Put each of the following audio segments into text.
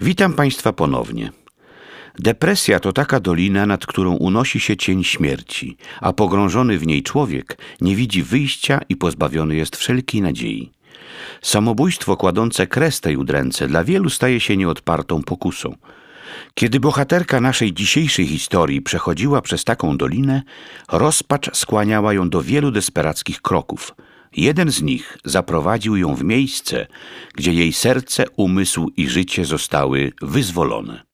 Witam Państwa ponownie. Depresja to taka dolina, nad którą unosi się cień śmierci, a pogrążony w niej człowiek nie widzi wyjścia i pozbawiony jest wszelkiej nadziei. Samobójstwo kładące kres tej udręce dla wielu staje się nieodpartą pokusą. Kiedy bohaterka naszej dzisiejszej historii przechodziła przez taką dolinę, rozpacz skłaniała ją do wielu desperackich kroków. Jeden z nich zaprowadził ją w miejsce, gdzie jej serce, umysł i życie zostały wyzwolone.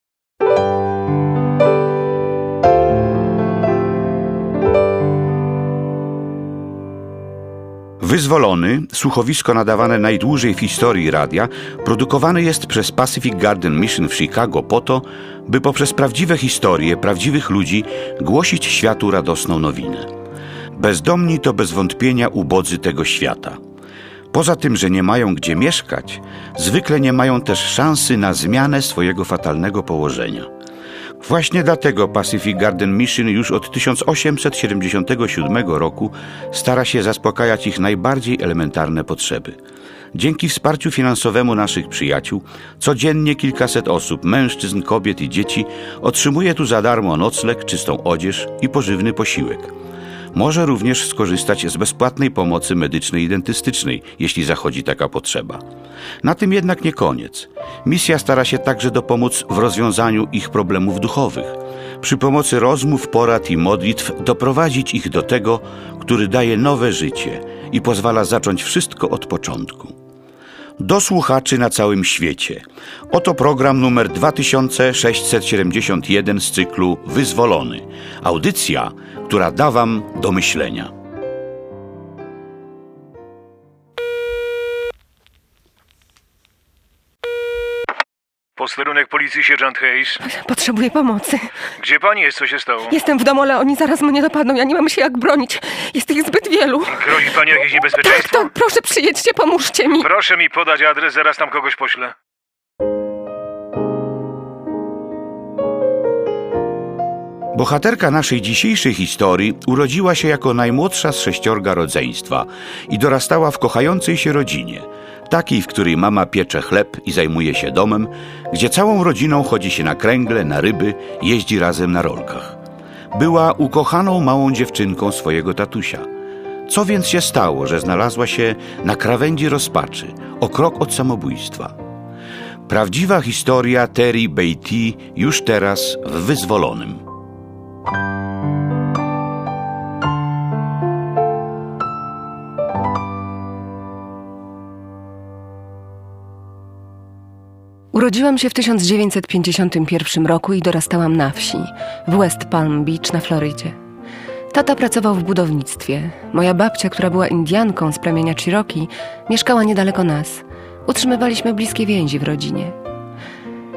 Wyzwolony, słuchowisko nadawane najdłużej w historii radia, produkowane jest przez Pacific Garden Mission w Chicago po to, by poprzez prawdziwe historie prawdziwych ludzi głosić światu radosną nowinę. Bezdomni to bez wątpienia ubodzy tego świata. Poza tym, że nie mają gdzie mieszkać, zwykle nie mają też szansy na zmianę swojego fatalnego położenia. Właśnie dlatego Pacific Garden Mission już od 1877 roku stara się zaspokajać ich najbardziej elementarne potrzeby. Dzięki wsparciu finansowemu naszych przyjaciół, codziennie kilkaset osób, mężczyzn, kobiet i dzieci otrzymuje tu za darmo nocleg, czystą odzież i pożywny posiłek. Może również skorzystać z bezpłatnej pomocy medycznej i dentystycznej, jeśli zachodzi taka potrzeba. Na tym jednak nie koniec. Misja stara się także dopomóc w rozwiązaniu ich problemów duchowych. Przy pomocy rozmów, porad i modlitw doprowadzić ich do tego, który daje nowe życie i pozwala zacząć wszystko od początku do słuchaczy na całym świecie. Oto program numer 2671 z cyklu Wyzwolony. Audycja, która da Wam do myślenia. Posterunek policji, sierżant Hayes. Potrzebuję pomocy. Gdzie pani jest? Co się stało? Jestem w domu, ale oni zaraz mnie dopadną. Ja nie mam się jak bronić. Jest ich zbyt wielu. Grozi pani jakieś Tak, niebezpieczeństwo? to proszę przyjedźcie, pomóżcie mi. Proszę mi podać adres, zaraz tam kogoś poślę. Bohaterka naszej dzisiejszej historii urodziła się jako najmłodsza z sześciorga rodzeństwa i dorastała w kochającej się rodzinie, takiej, w której mama piecze chleb i zajmuje się domem, gdzie całą rodziną chodzi się na kręgle, na ryby, jeździ razem na rolkach. Była ukochaną małą dziewczynką swojego tatusia. Co więc się stało, że znalazła się na krawędzi rozpaczy, o krok od samobójstwa? Prawdziwa historia Terry Beatty już teraz w Wyzwolonym. Urodziłam się w 1951 roku i dorastałam na wsi, w West Palm Beach na Florydzie. Tata pracował w budownictwie. Moja babcia, która była Indianką z plemienia Cherokee, mieszkała niedaleko nas. Utrzymywaliśmy bliskie więzi w rodzinie.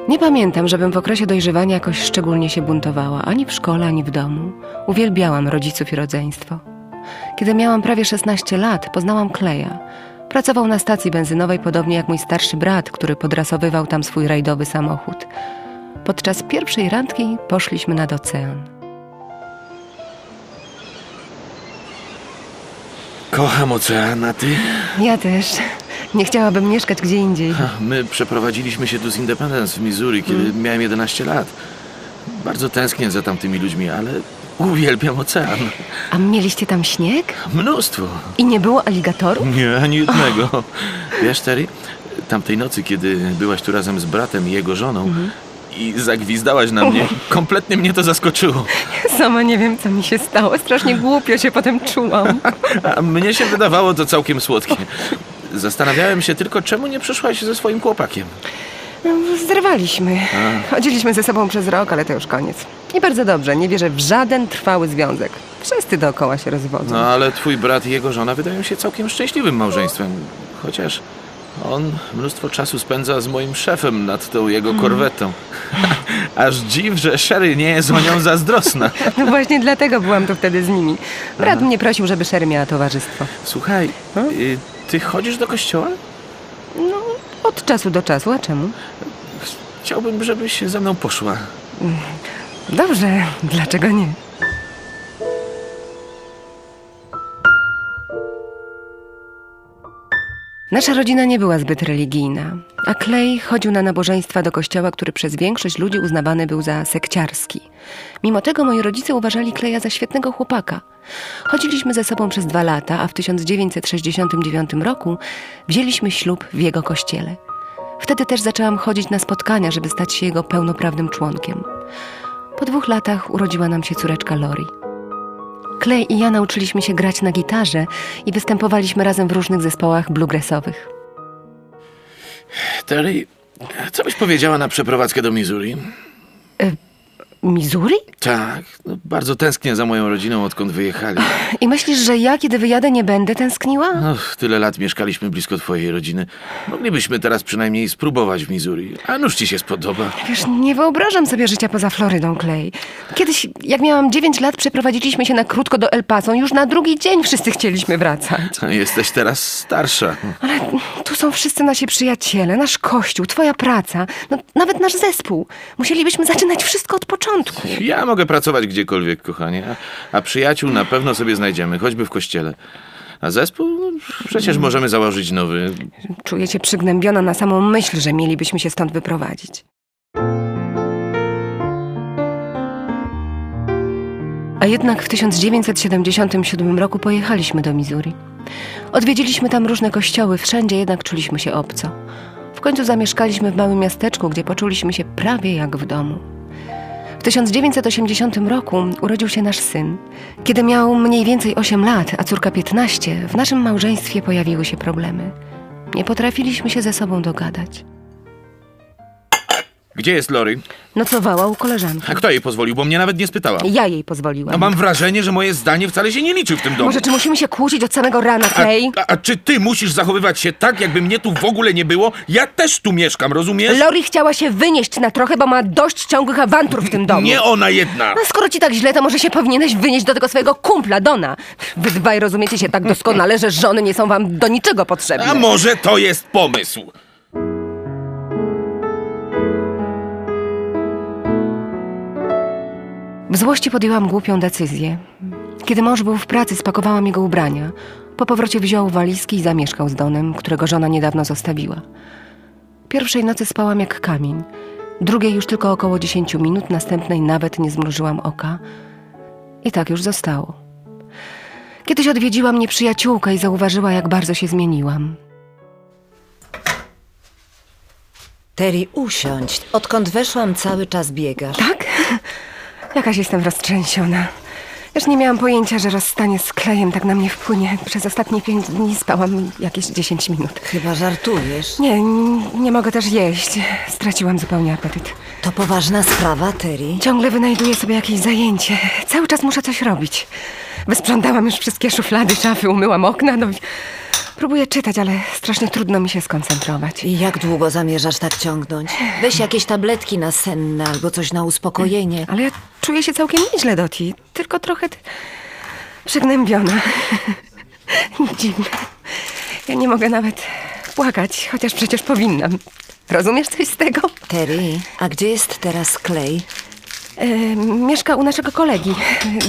Nie pamiętam, żebym w okresie dojrzewania jakoś szczególnie się buntowała, ani w szkole, ani w domu. Uwielbiałam rodziców i rodzeństwo. Kiedy miałam prawie 16 lat, poznałam Kleja. Pracował na stacji benzynowej, podobnie jak mój starszy brat, który podrasowywał tam swój rajdowy samochód. Podczas pierwszej randki poszliśmy nad ocean. Kocham ocean, a ty? Ja też. Nie chciałabym mieszkać gdzie indziej. My przeprowadziliśmy się tu z Independence w Missouri, kiedy miałem 11 lat. Bardzo tęsknię za tamtymi ludźmi, ale uwielbiam ocean. A mieliście tam śnieg? Mnóstwo. I nie było aligatorów? Nie, ani jednego. Wiesz, Terry, tamtej nocy, kiedy byłaś tu razem z bratem i jego żoną i zagwizdałaś na mnie, kompletnie mnie to zaskoczyło. Sama nie wiem, co mi się stało. Strasznie głupio się potem czułam. A mnie się wydawało to całkiem słodkie. Zastanawiałem się tylko, czemu nie przyszłaś ze swoim chłopakiem. No, Zrywaliśmy. Chodziliśmy ze sobą przez rok, ale to już koniec. I bardzo dobrze, nie wierzę w żaden trwały związek. Wszyscy dookoła się rozwodzą. No ale twój brat i jego żona wydają się całkiem szczęśliwym małżeństwem. Chociaż on mnóstwo czasu spędza z moim szefem nad tą jego korwetą. Aż dziw, że Sherry nie jest o nią zazdrosna. No właśnie dlatego byłam tu wtedy z nimi. Brat mnie prosił, żeby Sherry miała towarzystwo. Słuchaj, y, ty chodzisz do kościoła? No, od czasu do czasu, a czemu? Chciałbym, żebyś ze mną poszła. Dobrze, dlaczego nie? Nasza rodzina nie była zbyt religijna. A Clay chodził na nabożeństwa do kościoła, który przez większość ludzi uznawany był za sekciarski. Mimo tego moi rodzice uważali Kleja za świetnego chłopaka. Chodziliśmy ze sobą przez dwa lata, a w 1969 roku wzięliśmy ślub w jego kościele. Wtedy też zaczęłam chodzić na spotkania, żeby stać się jego pełnoprawnym członkiem. Po dwóch latach urodziła nam się córeczka Lori. Clay i ja nauczyliśmy się grać na gitarze i występowaliśmy razem w różnych zespołach bluegrassowych. Terry, co byś powiedziała na przeprowadzkę do Missouri? Missouri? Tak, no, bardzo tęsknię za moją rodziną, odkąd wyjechali. I myślisz, że ja, kiedy wyjadę, nie będę tęskniła? Och, tyle lat mieszkaliśmy blisko twojej rodziny. Moglibyśmy teraz przynajmniej spróbować w Missouri. A nuż ci się spodoba. Wiesz, nie wyobrażam sobie życia poza Florydą, Clay. Kiedyś, jak miałam 9 lat, przeprowadziliśmy się na krótko do El Paso. Już na drugi dzień wszyscy chcieliśmy wracać. Jesteś teraz starsza. Ale tu są wszyscy nasi przyjaciele, nasz kościół, twoja praca, no, nawet nasz zespół. Musielibyśmy zaczynać wszystko od początku. Ja mogę pracować gdziekolwiek, kochanie, a, a przyjaciół na pewno sobie znajdziemy, choćby w kościele. A zespół? No, przecież możemy założyć nowy. Czuję się przygnębiona na samą myśl, że mielibyśmy się stąd wyprowadzić. A jednak w 1977 roku pojechaliśmy do Missouri. Odwiedziliśmy tam różne kościoły, wszędzie jednak czuliśmy się obco. W końcu zamieszkaliśmy w małym miasteczku, gdzie poczuliśmy się prawie jak w domu. W 1980 roku urodził się nasz syn. Kiedy miał mniej więcej 8 lat, a córka 15, w naszym małżeństwie pojawiły się problemy. Nie potrafiliśmy się ze sobą dogadać. Gdzie jest Lori? Nocowała u koleżanki. A kto jej pozwolił, bo mnie nawet nie spytała. Ja jej pozwoliłam. No mam wrażenie, że moje zdanie wcale się nie liczy w tym domu. Może czy musimy się kłócić od samego rana, A, Clay? a, a czy ty musisz zachowywać się tak, jakby mnie tu w ogóle nie było? Ja też tu mieszkam, rozumiesz? Lori chciała się wynieść na trochę, bo ma dość ciągłych awantur w tym domu. Nie ona jedna. No skoro ci tak źle, to może się powinieneś wynieść do tego swojego kumpla, Dona. Wy dwaj rozumiecie się tak doskonale, że żony nie są wam do niczego potrzebne. A może to jest pomysł? W złości podjęłam głupią decyzję. Kiedy mąż był w pracy, spakowałam jego ubrania. Po powrocie wziął walizki i zamieszkał z Donem, którego żona niedawno zostawiła. Pierwszej nocy spałam jak kamień. Drugiej już tylko około 10 minut, następnej nawet nie zmrużyłam oka. I tak już zostało. Kiedyś odwiedziła mnie przyjaciółka i zauważyła, jak bardzo się zmieniłam. Terry, usiądź. Odkąd weszłam, cały czas biegasz. Tak? Jakaś jestem roztrzęsiona. Już nie miałam pojęcia, że rozstanie z klejem tak na mnie wpłynie. Przez ostatnie pięć dni spałam jakieś 10 minut. Chyba żartujesz. Nie, nie mogę też jeść. Straciłam zupełnie apetyt. To poważna sprawa, Terry. Ciągle wynajduję sobie jakieś zajęcie. Cały czas muszę coś robić. Wysprzątałam już wszystkie szuflady, szafy, umyłam okna. No, i próbuję czytać, ale strasznie trudno mi się skoncentrować. I jak długo zamierzasz tak ciągnąć? Weź jakieś tabletki na senne albo coś na uspokojenie. Ale ja czuję się całkiem nieźle, Doti. Tylko trochę przygnębiona. Dziwne. Ja nie mogę nawet płakać, chociaż przecież powinnam. Rozumiesz coś z tego? Terry, a gdzie jest teraz Clay? E, mieszka u naszego kolegi.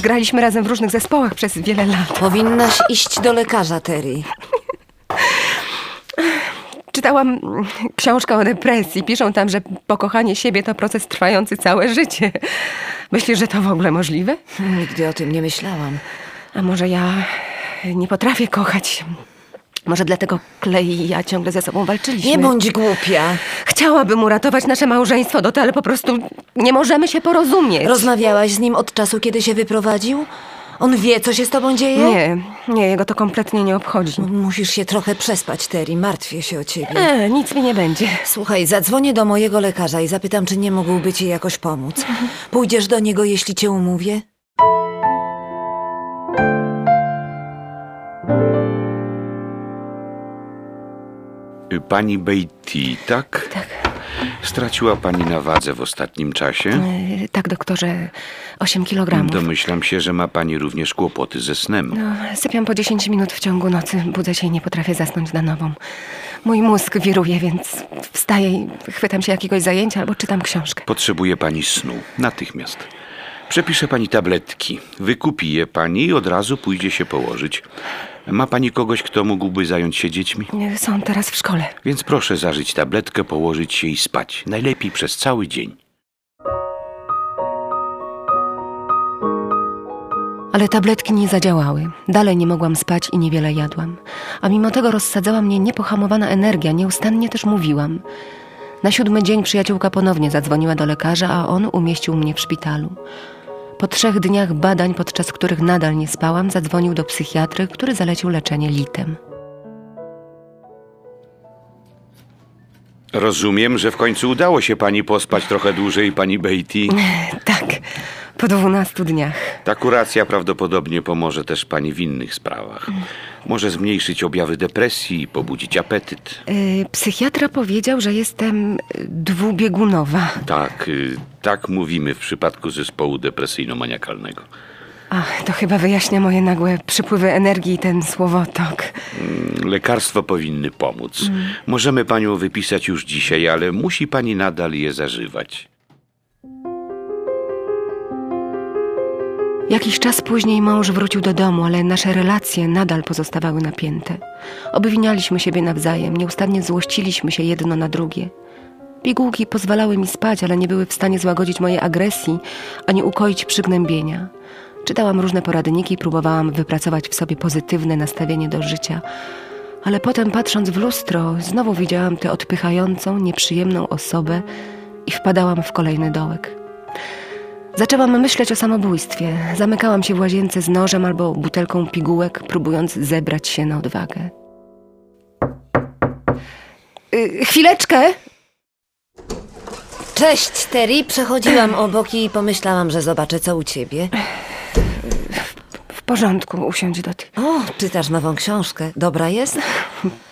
Graliśmy razem w różnych zespołach przez wiele lat. Powinnaś iść do lekarza, Terry. Czytałam książkę o depresji. Piszą tam, że pokochanie siebie to proces trwający całe życie. Myślisz, że to w ogóle możliwe? Nigdy o tym nie myślałam. A może ja nie potrafię kochać? Może dlatego Clay i ja ciągle ze sobą walczyliśmy. Nie bądź głupia. Chciałabym uratować nasze małżeństwo, Dota, ale po prostu nie możemy się porozumieć. Rozmawiałaś z nim od czasu, kiedy się wyprowadził? On wie, co się z tobą dzieje? Nie, nie, jego to kompletnie nie obchodzi. Musisz się trochę przespać, Terry. Martwię się o ciebie. E, nic mi nie będzie. Słuchaj, zadzwonię do mojego lekarza i zapytam, czy nie mógłby ci jakoś pomóc. Pójdziesz do niego, jeśli cię umówię? Pani Beatty, tak? Tak. Straciła pani na wadze w ostatnim czasie? E, tak, doktorze, 8 kilogramów. Domyślam się, że ma pani również kłopoty ze snem. No, sypiam po 10 minut w ciągu nocy, budzę się i nie potrafię zasnąć na nową. Mój mózg wiruje, więc wstaję i chwytam się jakiegoś zajęcia albo czytam książkę. Potrzebuje pani snu. Natychmiast. Przepiszę pani tabletki. Wykupi je pani i od razu pójdzie się położyć. Ma pani kogoś, kto mógłby zająć się dziećmi? Nie, Są teraz w szkole. Więc proszę zażyć tabletkę, położyć się i spać. Najlepiej przez cały dzień. Ale tabletki nie zadziałały. Dalej nie mogłam spać i niewiele jadłam. A mimo tego rozsadzała mnie niepohamowana energia, nieustannie też mówiłam. Na siódmy dzień przyjaciółka ponownie zadzwoniła do lekarza, a on umieścił mnie w szpitalu. Po trzech dniach badań, podczas których nadal nie spałam, zadzwonił do psychiatry, który zalecił leczenie litem. Rozumiem, że w końcu udało się pani pospać trochę dłużej, pani Beatty. Tak, po dwunastu dniach. Ta kuracja prawdopodobnie pomoże też pani w innych sprawach. Może zmniejszyć objawy depresji i pobudzić apetyt. Yy, psychiatra powiedział, że jestem y, dwubiegunowa. Tak, y, tak mówimy w przypadku zespołu depresyjno-maniakalnego. Ach, to chyba wyjaśnia moje nagłe przypływy energii i ten słowotok. Lekarstwo powinny pomóc. Możemy panią wypisać już dzisiaj, ale musi pani nadal je zażywać. Jakiś czas później mąż wrócił do domu, ale nasze relacje nadal pozostawały napięte. Obwinialiśmy siebie nawzajem, nieustannie złościliśmy się jedno na drugie. Pigułki pozwalały mi spać, ale nie były w stanie złagodzić mojej agresji ani ukoić przygnębienia. Czytałam różne poradniki i próbowałam wypracować w sobie pozytywne nastawienie do życia. Ale potem, patrząc w lustro, znowu widziałam tę odpychającą, nieprzyjemną osobę i wpadałam w kolejny dołek. Zaczęłam myśleć o samobójstwie. Zamykałam się w łazience z nożem albo butelką pigułek, próbując zebrać się na odwagę. Y, chwileczkę! Cześć, Terry. Przechodziłam obok i pomyślałam, że zobaczę, co u ciebie. Porządku, usiądź do ty. O, czytasz nową książkę. Dobra jest?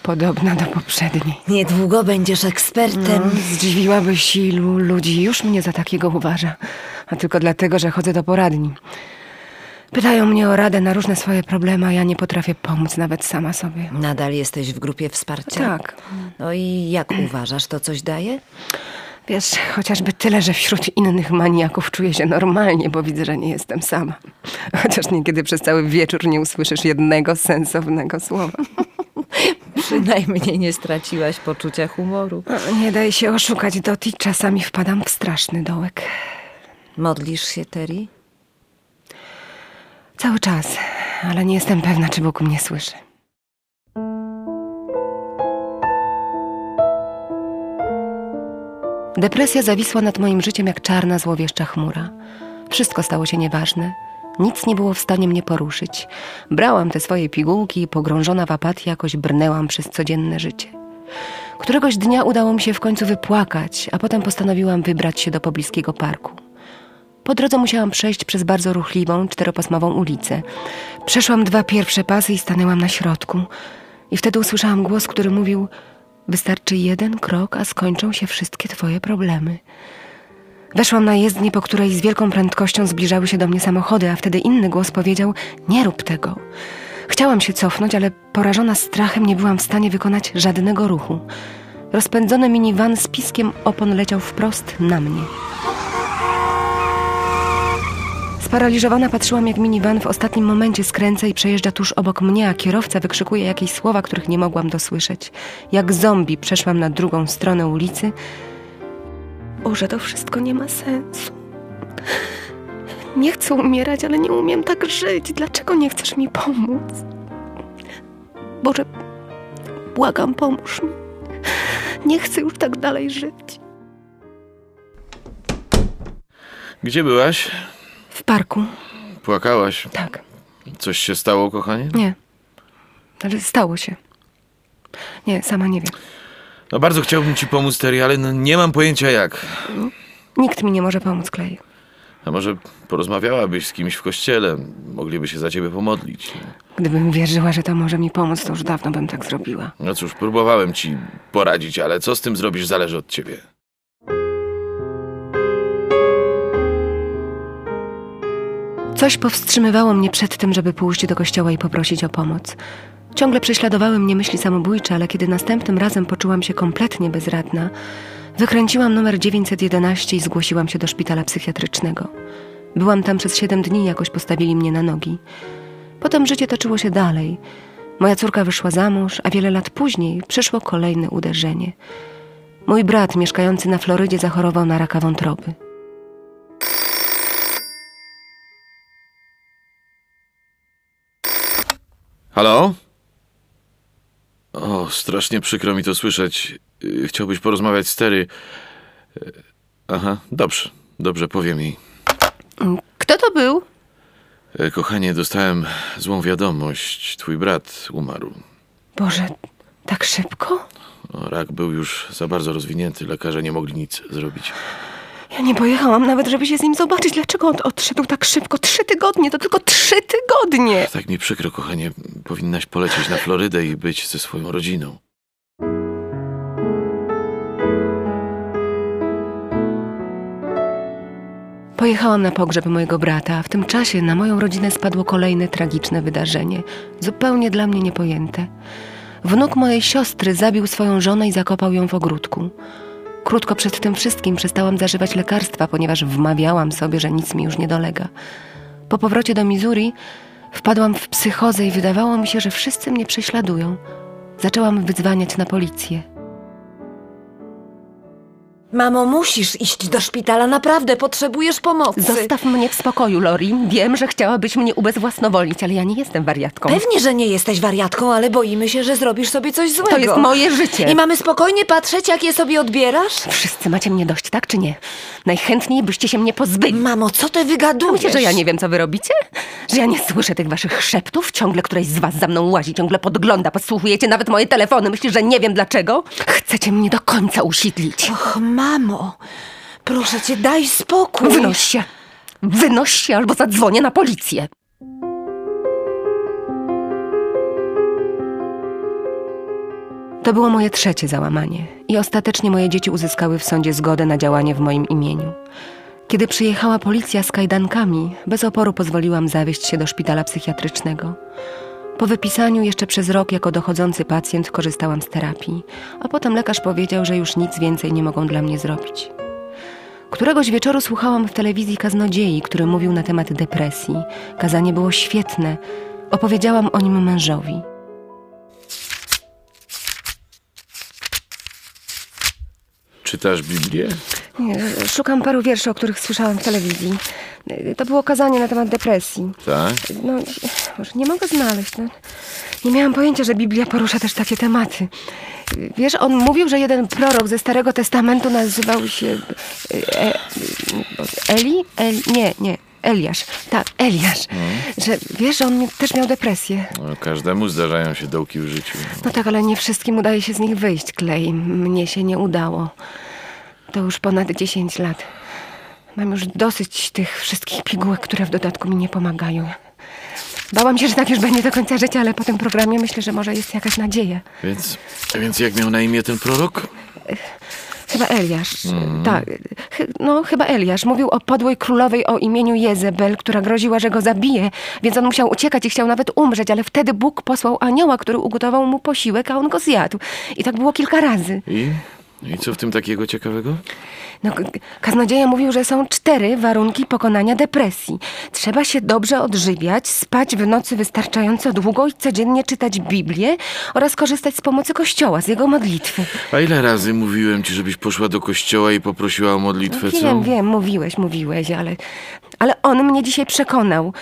Podobna do poprzedniej. Niedługo będziesz ekspertem. No, zdziwiłabyś ilu ludzi już mnie za takiego uważa. A tylko dlatego, że chodzę do poradni. Pytają mnie o radę na różne swoje problemy, a ja nie potrafię pomóc nawet sama sobie. Nadal jesteś w grupie wsparcia? Tak. No i jak uważasz, to coś daje? Wiesz, chociażby tyle, że wśród innych maniaków czuję się normalnie, bo widzę, że nie jestem sama. Chociaż niekiedy przez cały wieczór nie usłyszysz jednego sensownego słowa. Przynajmniej nie straciłaś poczucia humoru. Nie daj się oszukać, Doti. Czasami wpadam w straszny dołek. Modlisz się, Terry? Cały czas, ale nie jestem pewna, czy Bóg mnie słyszy. Depresja zawisła nad moim życiem jak czarna, złowieszcza chmura. Wszystko stało się nieważne. Nic nie było w stanie mnie poruszyć. Brałam te swoje pigułki i pogrążona w apatii jakoś brnęłam przez codzienne życie. Któregoś dnia udało mi się w końcu wypłakać, a potem postanowiłam wybrać się do pobliskiego parku. Po drodze musiałam przejść przez bardzo ruchliwą, czteropasmową ulicę. Przeszłam dwa pierwsze pasy i stanęłam na środku. I wtedy usłyszałam głos, który mówił: Wystarczy jeden krok, a skończą się wszystkie twoje problemy. Weszłam na jezdnię, po której z wielką prędkością zbliżały się do mnie samochody, a wtedy inny głos powiedział: Nie rób tego. Chciałam się cofnąć, ale porażona strachem nie byłam w stanie wykonać żadnego ruchu. Rozpędzony minivan z piskiem opon leciał wprost na mnie. Sparaliżowana patrzyłam, jak minivan w ostatnim momencie skręca i przejeżdża tuż obok mnie, a kierowca wykrzykuje jakieś słowa, których nie mogłam dosłyszeć. Jak zombie przeszłam na drugą stronę ulicy. O, że to wszystko nie ma sensu. Nie chcę umierać, ale nie umiem tak żyć. Dlaczego nie chcesz mi pomóc? Boże, błagam, pomóż mi. Nie chcę już tak dalej żyć. Gdzie byłaś? W parku? Płakałaś. Tak. Coś się stało, kochanie? Nie. Ale stało się. Nie, sama nie wiem. No bardzo chciałbym ci pomóc, Terry, ale no nie mam pojęcia jak. Nikt mi nie może pomóc, Clay. A może porozmawiałabyś z kimś w kościele? Mogliby się za ciebie pomodlić. Gdybym wierzyła, że to może mi pomóc, to już dawno bym tak zrobiła. No cóż, próbowałem ci poradzić, ale co z tym zrobisz, zależy od ciebie. Coś powstrzymywało mnie przed tym, żeby pójść do kościoła i poprosić o pomoc. Ciągle prześladowały mnie myśli samobójcze, ale kiedy następnym razem poczułam się kompletnie bezradna, wykręciłam numer 911 i zgłosiłam się do szpitala psychiatrycznego. Byłam tam przez siedem dni, jakoś postawili mnie na nogi. Potem życie toczyło się dalej. Moja córka wyszła za mąż, a wiele lat później przyszło kolejne uderzenie. Mój brat, mieszkający na Florydzie, zachorował na raka wątroby. Halo? O, strasznie przykro mi to słyszeć. Y, Chciałbyś porozmawiać z Terry. Y, Aha, dobrze, dobrze, powiem jej. Kto to był? Y, Kochanie, dostałem złą wiadomość. Twój brat umarł. Boże, tak szybko? O, Rak był już za bardzo rozwinięty, lekarze nie mogli nic zrobić. Ja nie pojechałam nawet, żeby się z nim zobaczyć. Dlaczego on odszedł tak szybko? Trzy tygodnie, to tylko trzy tygodnie! Tak mi przykro, kochanie. Powinnaś polecieć na Florydę i być ze swoją rodziną. Pojechałam na pogrzeb mojego brata, a w tym czasie na moją rodzinę spadło kolejne tragiczne wydarzenie, zupełnie dla mnie niepojęte. Wnuk mojej siostry zabił swoją żonę i zakopał ją w ogródku. Krótko przed tym wszystkim przestałam zażywać lekarstwa, ponieważ wmawiałam sobie, że nic mi już nie dolega. Po powrocie do Missouri wpadłam w psychozę i wydawało mi się, że wszyscy mnie prześladują. Zaczęłam wydzwaniać na policję. Mamo, musisz iść do szpitala, naprawdę potrzebujesz pomocy. Zostaw mnie w spokoju, Lori. Wiem, że chciałabyś mnie ubezwłasnowolnić, ale ja nie jestem wariatką. Pewnie, że nie jesteś wariatką, ale boimy się, że zrobisz sobie coś złego. To jest moje życie. I mamy spokojnie patrzeć, jak je sobie odbierasz? Wszyscy macie mnie dość, tak czy nie? Najchętniej byście się mnie pozbyli. Mamo, co ty wygadujesz? Myślicie, że ja nie wiem, co wy robicie? Że ja nie słyszę tych waszych szeptów? Ciągle któraś z was za mną łazi, ciągle podgląda, podsłuchujecie nawet moje telefony. Myślisz, że nie wiem dlaczego? Chcecie mnie do końca usidlić. Och, mamo, proszę cię, daj spokój. Wynoś się! Wynoś się, albo zadzwonię na policję. To było moje trzecie załamanie i ostatecznie moje dzieci uzyskały w sądzie zgodę na działanie w moim imieniu. Kiedy przyjechała policja z kajdankami, bez oporu pozwoliłam zawieźć się do szpitala psychiatrycznego. Po wypisaniu jeszcze przez rok jako dochodzący pacjent korzystałam z terapii, a potem lekarz powiedział, że już nic więcej nie mogą dla mnie zrobić. Któregoś wieczoru słuchałam w telewizji kaznodziei, który mówił na temat depresji. Kazanie było świetne. Opowiedziałam o nim mężowi. Czytasz Biblię? Nie, Szukam paru wierszy, o których słyszałam w telewizji. To było kazanie na temat depresji. Tak? No, może nie mogę znaleźć. No. Nie miałam pojęcia, że Biblia porusza też takie tematy. Wiesz, on mówił, że jeden prorok ze Starego Testamentu nazywał się e, e, Eli? El, nie, nie, Eliasz. Tak, Eliasz. Że wiesz, że on też miał depresję. No, każdemu zdarzają się dołki w życiu. No tak, ale nie wszystkim udaje się z nich wyjść, Klej. Mnie się nie udało. To już ponad 10 lat. Mam już dosyć tych wszystkich pigułek, które w dodatku mi nie pomagają. Bałam się, że tak już będzie do końca życia, ale po tym programie myślę, że może jest jakaś nadzieja. Więc, więc jak miał na imię ten prorok? Chyba Eliasz. Tak, chy- no chyba Eliasz. Mówił o podłej królowej o imieniu Jezebel, która groziła, że go zabije, więc on musiał uciekać i chciał nawet umrzeć, ale wtedy Bóg posłał anioła, który ugotował mu posiłek, a on go zjadł. I tak było kilka razy. I? I co w tym takiego ciekawego? No, kaznodzieja mówił, że są cztery warunki pokonania depresji. Trzeba się dobrze odżywiać, spać w nocy wystarczająco długo i codziennie czytać Biblię oraz korzystać z pomocy Kościoła, z jego modlitwy. A ile razy mówiłem ci, żebyś poszła do kościoła i poprosiła o modlitwę, co? Wiem, wiem, mówiłeś, mówiłeś, ale, ale on mnie dzisiaj przekonał.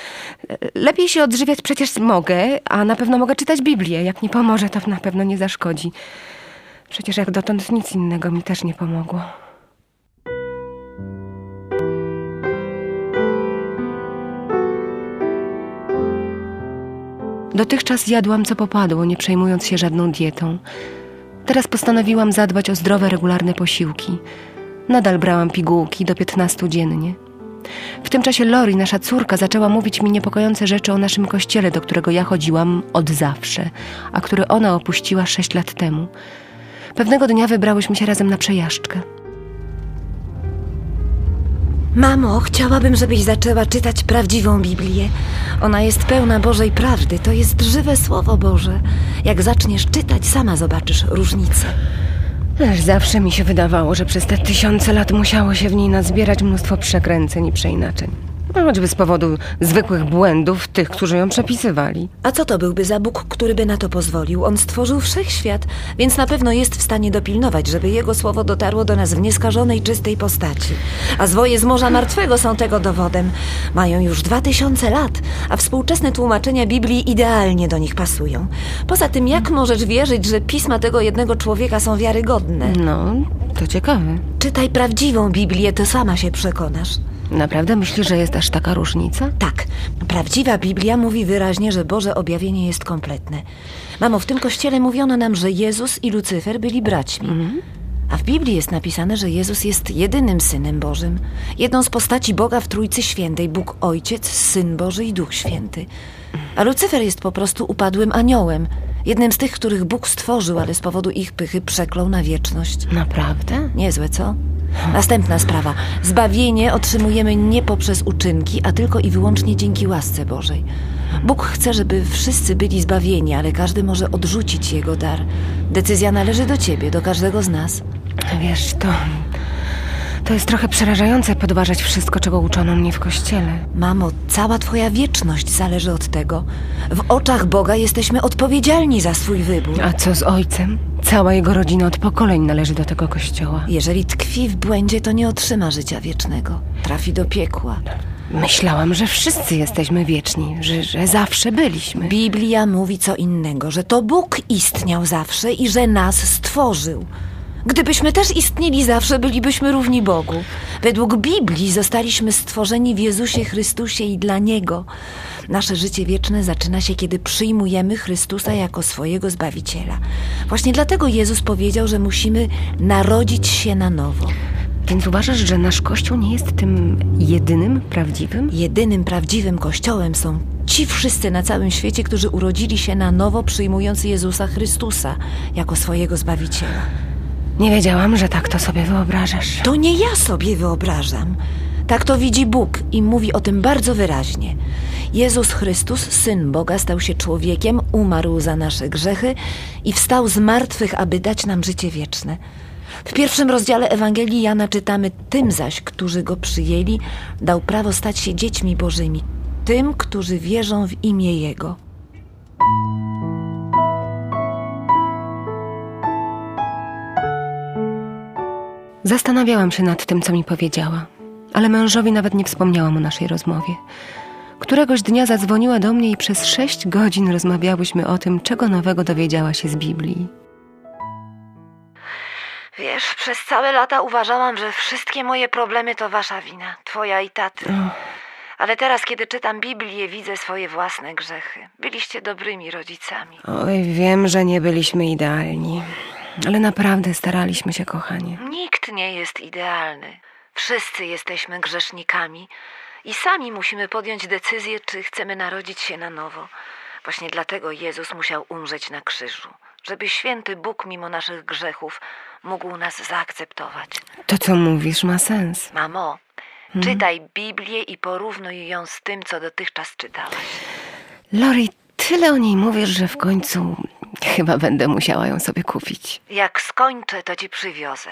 Lepiej się odżywiać przecież mogę, a na pewno mogę czytać Biblię. Jak nie pomoże, to na pewno nie zaszkodzi. Przecież jak dotąd nic innego mi też nie pomogło. Dotychczas jadłam co popadło, nie przejmując się żadną dietą. Teraz postanowiłam zadbać o zdrowe, regularne posiłki. Nadal brałam pigułki do 15 dziennie. W tym czasie Lori, nasza córka, zaczęła mówić mi niepokojące rzeczy o naszym kościele, do którego ja chodziłam od zawsze, a który ona opuściła sześć lat temu. Pewnego dnia wybrałyśmy się razem na przejażdżkę. Mamo, chciałabym, żebyś zaczęła czytać prawdziwą Biblię. Ona jest pełna Bożej prawdy, to jest żywe Słowo Boże. Jak zaczniesz czytać, sama zobaczysz różnicę. Lecz zawsze mi się wydawało, że przez te tysiące lat musiało się w niej nazbierać mnóstwo przekręceń i przeinaczeń. No, choćby z powodu zwykłych błędów tych, którzy ją przepisywali. A co to byłby za Bóg, który by na to pozwolił? On stworzył wszechświat, więc na pewno jest w stanie dopilnować, żeby Jego słowo dotarło do nas w nieskażonej, czystej postaci. A zwoje z Morza Martwego są tego dowodem. Mają już dwa tysiące lat, a współczesne tłumaczenia Biblii idealnie do nich pasują. Poza tym, jak możesz wierzyć, że pisma tego jednego człowieka są wiarygodne? No, to ciekawe. Czytaj prawdziwą Biblię, to sama się przekonasz. Naprawdę myślisz, że jest aż taka różnica? Tak, prawdziwa Biblia mówi wyraźnie, że Boże objawienie jest kompletne. Mamo, w tym kościele mówiono nam, że Jezus i Lucyfer byli braćmi. A w Biblii jest napisane, że Jezus jest jedynym Synem Bożym, jedną z postaci Boga w Trójcy Świętej, Bóg Ojciec, Syn Boży i Duch Święty. A Lucyfer jest po prostu upadłym aniołem, jednym z tych, których Bóg stworzył, ale z powodu ich pychy przeklął na wieczność. Naprawdę? Niezłe, co? Następna sprawa. Zbawienie otrzymujemy nie poprzez uczynki, a tylko i wyłącznie dzięki łasce Bożej. Bóg chce, żeby wszyscy byli zbawieni, ale każdy może odrzucić Jego dar. Decyzja należy do Ciebie, do każdego z nas. Wiesz, to... To jest trochę przerażające podważać wszystko, czego uczono mnie w kościele. Mamo, cała Twoja wieczność zależy od tego. W oczach Boga jesteśmy odpowiedzialni za swój wybór. A co z ojcem? Cała jego rodzina od pokoleń należy do tego kościoła. Jeżeli tkwi w błędzie, to nie otrzyma życia wiecznego. Trafi do piekła. Myślałam, że wszyscy jesteśmy wieczni, że, że zawsze byliśmy. Biblia mówi co innego, że to Bóg istniał zawsze i że nas stworzył. Gdybyśmy też istnieli zawsze, bylibyśmy równi Bogu. Według Biblii zostaliśmy stworzeni w Jezusie Chrystusie i dla Niego. Nasze życie wieczne zaczyna się, kiedy przyjmujemy Chrystusa jako swojego Zbawiciela. Właśnie dlatego Jezus powiedział, że musimy narodzić się na nowo. Więc uważasz, że nasz kościół nie jest tym jedynym prawdziwym? Jedynym prawdziwym kościołem są ci wszyscy na całym świecie, którzy urodzili się na nowo, przyjmując Jezusa Chrystusa jako swojego Zbawiciela. Nie wiedziałam, że tak to sobie wyobrażasz. To nie ja sobie wyobrażam. Tak to widzi Bóg i mówi o tym bardzo wyraźnie. Jezus Chrystus, Syn Boga, stał się człowiekiem, umarł za nasze grzechy i wstał z martwych, aby dać nam życie wieczne. W pierwszym rozdziale Ewangelii Jana czytamy: Tym zaś, którzy go przyjęli, dał prawo stać się dziećmi Bożymi, tym, którzy wierzą w imię Jego. Zastanawiałam się nad tym, co mi powiedziała, ale mężowi nawet nie wspomniałam o naszej rozmowie. Któregoś dnia zadzwoniła do mnie i przez sześć godzin rozmawiałyśmy o tym, czego nowego dowiedziała się z Biblii. Wiesz, przez całe lata uważałam, że wszystkie moje problemy to wasza wina, twoja i taty. Ale teraz, kiedy czytam Biblię, widzę swoje własne grzechy. Byliście dobrymi rodzicami. Oj, wiem, że nie byliśmy idealni, ale naprawdę staraliśmy się, kochanie. Nikt nie jest idealny. Wszyscy jesteśmy grzesznikami i sami musimy podjąć decyzję, czy chcemy narodzić się na nowo. Właśnie dlatego Jezus musiał umrzeć na krzyżu, żeby święty Bóg mimo naszych grzechów mógł nas zaakceptować. To, co mówisz, ma sens. Mamo, czytaj Biblię i porównuj ją z tym, co dotychczas czytałaś. Lori, tyle o niej mówisz, że w końcu chyba będę musiała ją sobie kupić. Jak skończę, to ci przywiozę.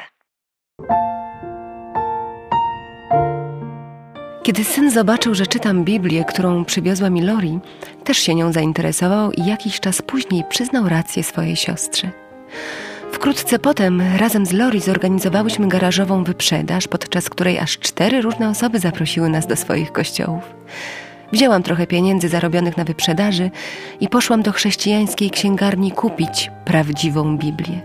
Kiedy syn zobaczył, że czytam Biblię, którą przywiozła mi Lori, też się nią zainteresował i jakiś czas później przyznał rację swojej siostrze. Wkrótce potem razem z Lori zorganizowałyśmy garażową wyprzedaż, podczas której aż cztery różne osoby zaprosiły nas do swoich kościołów. Wzięłam trochę pieniędzy zarobionych na wyprzedaży i poszłam do chrześcijańskiej księgarni kupić prawdziwą Biblię.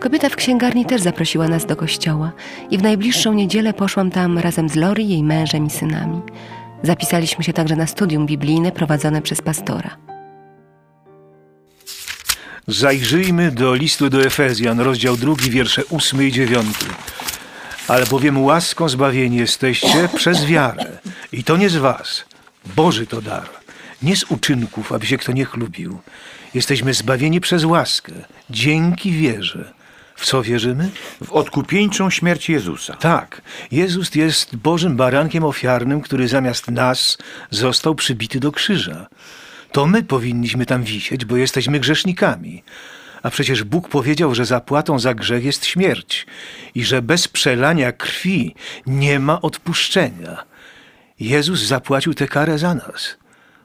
Kobieta w księgarni też zaprosiła nas do kościoła i w najbliższą niedzielę poszłam tam razem z Lori, jej mężem i synami. Zapisaliśmy się także na studium biblijne prowadzone przez pastora. Zajrzyjmy do listu do Efezjan, rozdział drugi, wiersze ósmy i dziewiąty. Ale bowiem łaską zbawieni jesteście przez wiarę. I to nie z was. Boży to dar. Nie z uczynków, aby się kto nie chlubił. Jesteśmy zbawieni przez łaskę, dzięki wierze. W co wierzymy? W odkupieńczą śmierć Jezusa. Tak, Jezus jest Bożym barankiem ofiarnym, który zamiast nas został przybity do krzyża. To my powinniśmy tam wisieć, bo jesteśmy grzesznikami. A przecież Bóg powiedział, że zapłatą za grzech jest śmierć i że bez przelania krwi nie ma odpuszczenia. Jezus zapłacił tę karę za nas.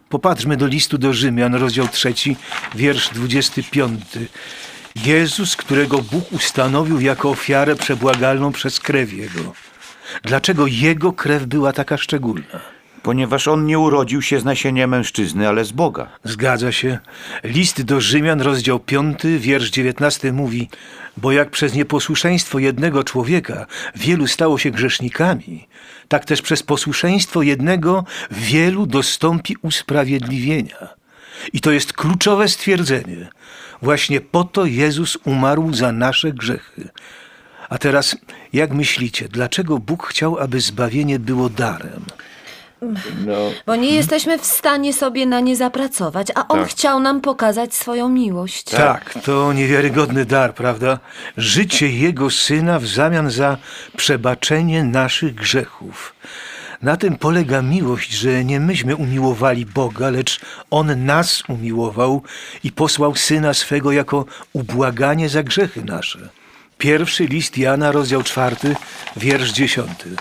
Popatrzmy do listu do Rzymian, rozdział 3, wiersz 25. Jezus, którego Bóg ustanowił jako ofiarę przebłagalną przez krew Jego. Dlaczego Jego krew była taka szczególna? Ponieważ on nie urodził się z nasienia mężczyzny, ale z Boga. Zgadza się. List do Rzymian, rozdział 5, wiersz 19 mówi: Bo jak przez nieposłuszeństwo jednego człowieka wielu stało się grzesznikami, tak też przez posłuszeństwo jednego wielu dostąpi usprawiedliwienia. I to jest kluczowe stwierdzenie. Właśnie po to Jezus umarł za nasze grzechy. A teraz, jak myślicie, dlaczego Bóg chciał, aby zbawienie było darem? Bo nie jesteśmy w stanie sobie na nie zapracować, a On chciał nam pokazać swoją miłość. Tak, to niewiarygodny dar, prawda? Życie Jego Syna w zamian za przebaczenie naszych grzechów. Na tym polega miłość, że nie myśmy umiłowali Boga, lecz On nas umiłował i posłał Syna swego jako ubłaganie za grzechy nasze. Pierwszy list Jana, rozdział czwarty, wiersz dziesiąty.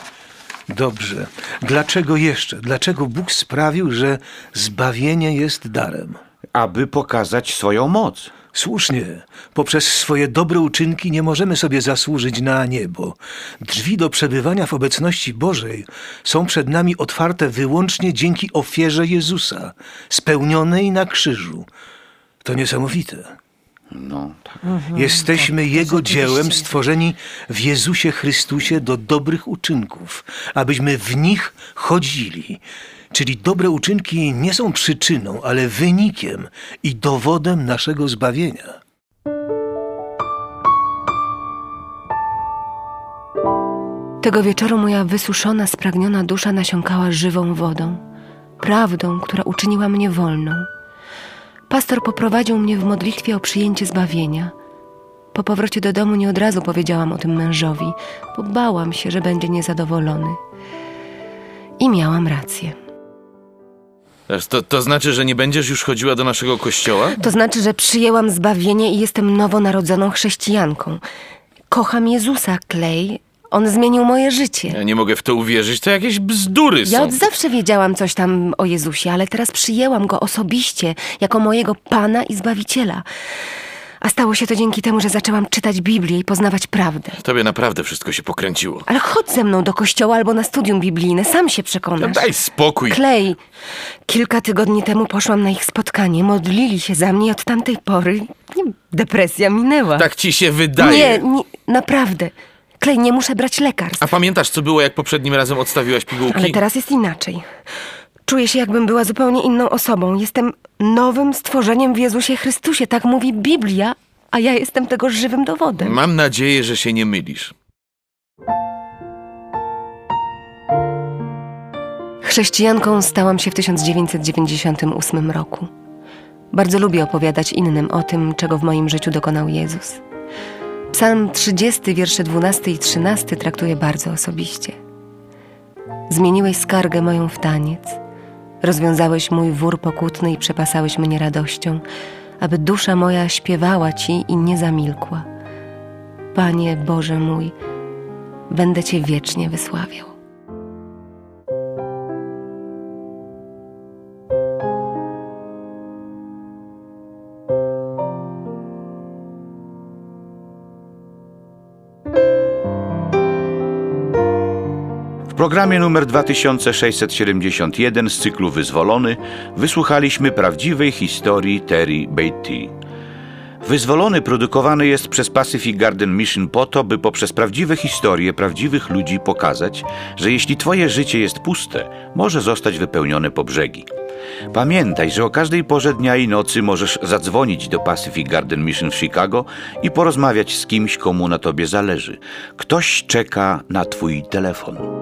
Dobrze. Dlaczego jeszcze? Dlaczego Bóg sprawił, że zbawienie jest darem? Aby pokazać swoją moc. Słusznie, poprzez swoje dobre uczynki nie możemy sobie zasłużyć na niebo. Drzwi do przebywania w obecności Bożej są przed nami otwarte wyłącznie dzięki ofierze Jezusa, spełnionej na krzyżu. To niesamowite. No, tak. Jesteśmy Jego dziełem stworzeni w Jezusie Chrystusie do dobrych uczynków, abyśmy w nich chodzili. Czyli dobre uczynki nie są przyczyną, ale wynikiem i dowodem naszego zbawienia. Tego wieczoru moja wysuszona, spragniona dusza nasiąkała żywą wodą, prawdą, która uczyniła mnie wolną. Pastor poprowadził mnie w modlitwie o przyjęcie zbawienia. Po powrocie do domu nie od razu powiedziałam o tym mężowi, bo bałam się, że będzie niezadowolony. I miałam rację. To, to znaczy, że nie będziesz już chodziła do naszego kościoła? To znaczy, że przyjęłam zbawienie i jestem nowonarodzoną chrześcijanką. Kocham Jezusa, Clay. On zmienił moje życie. Ja nie mogę w to uwierzyć, to jakieś bzdury Ja są. od zawsze wiedziałam coś tam o Jezusie, ale teraz przyjęłam go osobiście jako mojego Pana i Zbawiciela. A stało się to dzięki temu, że zaczęłam czytać Biblię i poznawać prawdę. Tobie naprawdę wszystko się pokręciło. Ale chodź ze mną do kościoła albo na studium biblijne, sam się No przekonasz. daj spokój. Clay, kilka tygodni temu poszłam na ich spotkanie, modlili się za mnie i od tamtej pory nie, depresja minęła. Tak ci się wydaje. nie, nie, naprawdę. Clay, nie muszę brać lekarstw. A pamiętasz, co było, jak poprzednim razem odstawiłaś pigułki? Ale teraz jest inaczej. Czuję się, jakbym była zupełnie inną osobą. Jestem nowym stworzeniem w Jezusie Chrystusie. Tak mówi Biblia, a ja jestem tego żywym dowodem. Mam nadzieję, że się nie mylisz. Chrześcijanką stałam się w 1998 roku. Bardzo lubię opowiadać innym o tym, czego w moim życiu dokonał Jezus. Psalm 30, wiersze 12 i 13 traktuje bardzo osobiście. Zmieniłeś skargę moją w taniec. Rozwiązałeś mój wór pokutny i przepasałeś mnie radością, aby dusza moja śpiewała Ci i nie zamilkła. Panie Boże mój, będę Cię wiecznie wysławiał. Programie numer 2671 z cyklu Wyzwolony wysłuchaliśmy prawdziwej historii Terry Beatty. Wyzwolony produkowany jest przez Pacific Garden Mission po to, by poprzez prawdziwe historie prawdziwych ludzi pokazać, że jeśli twoje życie jest puste, może zostać wypełnione po brzegi. Pamiętaj, że o każdej porze dnia i nocy możesz zadzwonić do Pacific Garden Mission w Chicago i porozmawiać z kimś, komu na tobie zależy. Ktoś czeka na twój telefon.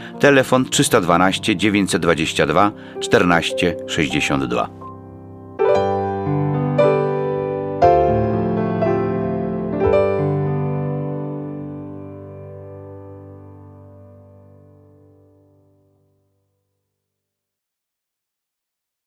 Telefon 312 922 14 62.